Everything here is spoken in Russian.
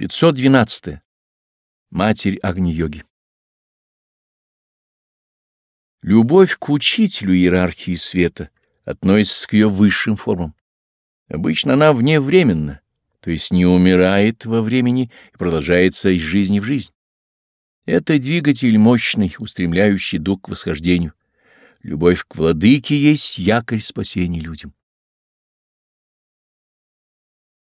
512. -е. Матерь Агни-йоги. Любовь к учителю иерархии света относится к ее высшим формам. Обычно она вневременна, то есть не умирает во времени и продолжается из жизни в жизнь. Это двигатель мощный, устремляющий дух к восхождению. Любовь к владыке есть якорь спасения людям.